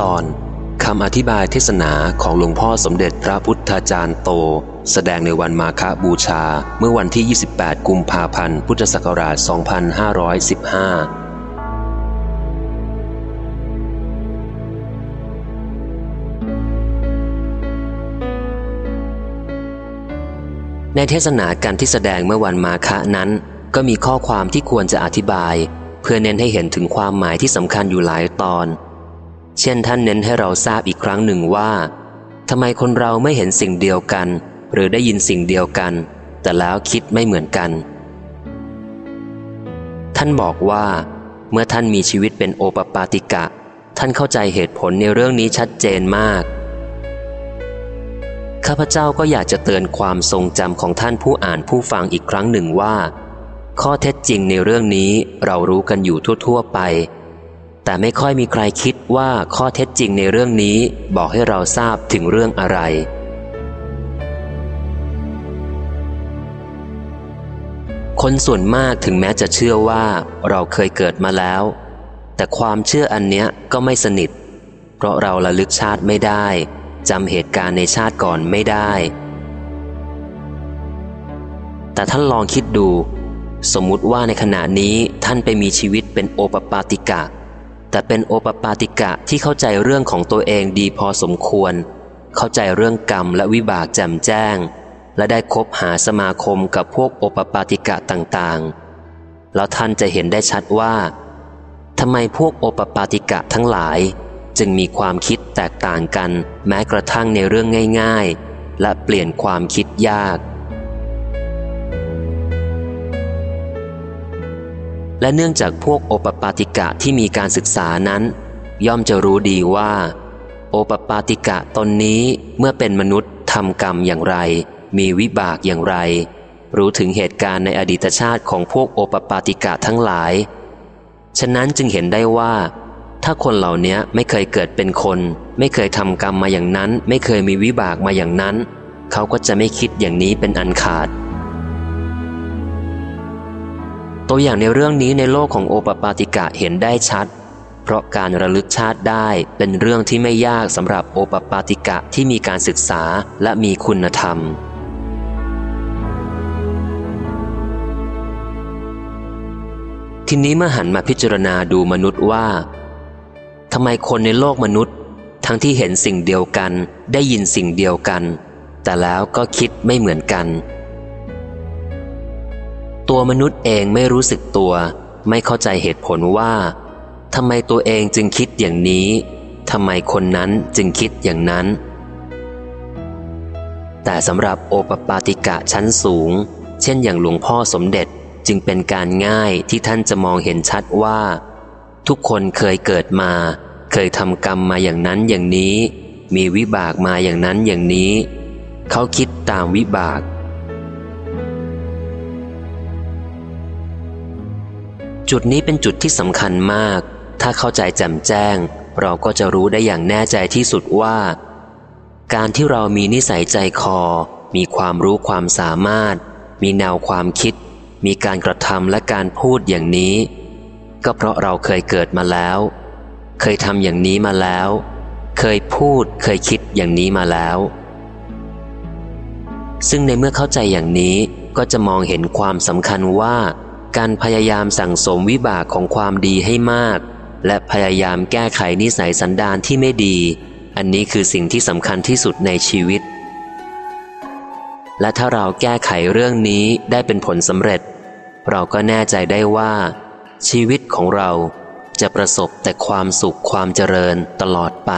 ตอนคำอธิบายเทศนาของหลวงพ่อสมเด็จพระพุทธาจารย์โต แสดงในวันมาฆบูชาเมื่อวันที่ 28 กุมภาพันธ์ พุทธศักราช 2515ในเทศนาการที่แสดงเมื่อวันมาฆะนั้น ก็มีข้อความที่ควรจะอธิบาย เพื่อเน้นให้เห็นถึงความหมายที่สำคัญอยู่หลายตอน เช่นท่านเน้นให้เราทราบอีกครั้งหนึ่งว่าทำไมคนเราไม่เห็นสิ่งเดียวกัน หรือได้ยินสิ่งเดียวกัน แต่แล้วคิดไม่เหมือนกัน ท่านบอกว่า เมื่อท่านมีชีวิตเป็นโอปปาติกะ ท่านเข้าใจเหตุผลในเรื่องนี้ชัดเจนมาก ข้าพเจ้าก็อยากจะเตือนความทรงจำของท่านผู้อ่านผู้ฟังอีกครั้งหนึ่งว่า ข้อเท็จจริงในเรื่องนี้เรารู้กันอยู่ทั่ว ๆ ไป แต่ไม่ค่อยมีใครคิดว่าข้อเท็จจริงในเรื่องนี้บอกให้เราทราบถึงเรื่องอะไร คนส่วนมากถึงแม้จะเชื่อว่าเราเคยเกิดมาแล้ว แต่ความเชื่ออันเนี้ยก็ไม่สนิท เพราะเราระลึกชาติไม่ได้จำเหตุการณ์ในชาติก่อนไม่ได้ แต่ท่านลองคิดดู สมมุติว่าในขณะนี้ท่านไปมีชีวิตเป็นโอปปาติกะ แต่เป็นโอปปาติกะที่เข้าใจเรื่องของตัวเองดีพอสมควร เข้าใจเรื่องกรรมและวิบากแจ่มแจ้ง และได้คบหาสมาคมกับพวกโอปปาติกะต่างๆ แล้วท่านจะเห็นได้ชัดว่าทำไมพวกโอปปาติกะทั้งหลาย จึงมีความคิดแตกต่างกัน แม้กระทั่งในเรื่องง่าย ๆ และเปลี่ยนความคิดยาก และเนื่องจากพวกโอปปาติกะที่มีการศึกษานั้น ย่อมจะรู้ดีว่า โอปปาติกะตนนี้เมื่อเป็นมนุษย์ทำกรรมอย่างไร มีวิบากอย่างไร รู้ถึงเหตุการณ์ในอดีตชาติของพวกโอปปาติกะทั้งหลาย ฉะนั้นจึงเห็นได้ว่า ถ้าคนเหล่านี้ไม่เคยเกิดเป็นคน ไม่เคยทำกรรมมาอย่างนั้น ไม่เคยมีวิบากมาอย่างนั้น เขาก็จะไม่คิดอย่างนี้เป็นอันขาด ตัวอย่างในเรื่องนี้ในโลกของโอปปาติกะเห็นได้ชัด เพราะการระลึกชาติได้เป็นเรื่องที่ไม่ยากสำหรับโอปปาติกะที่มีการศึกษาและมีคุณธรรม ทีนี้เมื่อหันมาพิจารณาดูมนุษย์ว่าทำไมคนในโลกมนุษย์ ทั้งที่เห็นสิ่งเดียวกันได้ยินสิ่งเดียวกัน แต่แล้วก็คิดไม่เหมือนกัน ตัวมนุษย์เองไม่รู้สึกตัว ไม่เข้าใจเหตุผลว่าทำไมตัวเองจึงคิดอย่างนี้ทำไมคนนั้นจึงคิดอย่างนั้น แต่สำหรับโอปปาติกะชั้นสูง เช่นอย่างหลวงพ่อสมเด็จจึงเป็นการง่ายที่ท่านจะมองเห็นชัดว่า ทุกคนเคยเกิดมา เคยทำกรรมมาอย่างนั้นอย่างนี้ มีวิบากมาอย่างนั้นอย่างนี้ เขาคิดตามวิบาก จุดนี้เป็นจุดที่สำคัญมาก ถ้าเข้าใจแจ่มแจ้ง เราก็จะรู้ได้อย่างแน่ใจที่สุดว่า การที่เรามีนิสัยใจคอ มีความรู้ความสามารถ มีแนวความคิด มีการกระทำและการพูดอย่างนี้ ก็เพราะเราเคยเกิดมาแล้ว เคยทำอย่างนี้มาแล้ว เคยพูดเคยคิดอย่างนี้มาแล้ว ซึ่งในเมื่อเข้าใจอย่างนี้ก็จะมองเห็นความสำคัญว่า การพยายามสั่งสมวิบากของความดีให้มาก และพยายามแก้ไขนิสัยสันดานที่ไม่ดี อันนี้คือสิ่งที่สำคัญที่สุดในชีวิต และถ้าเราแก้ไขเรื่องนี้ได้เป็นผลสำเร็จ เราก็แน่ใจได้ว่า ชีวิตของเราจะประสบแต่ความสุขความเจริญตลอดไป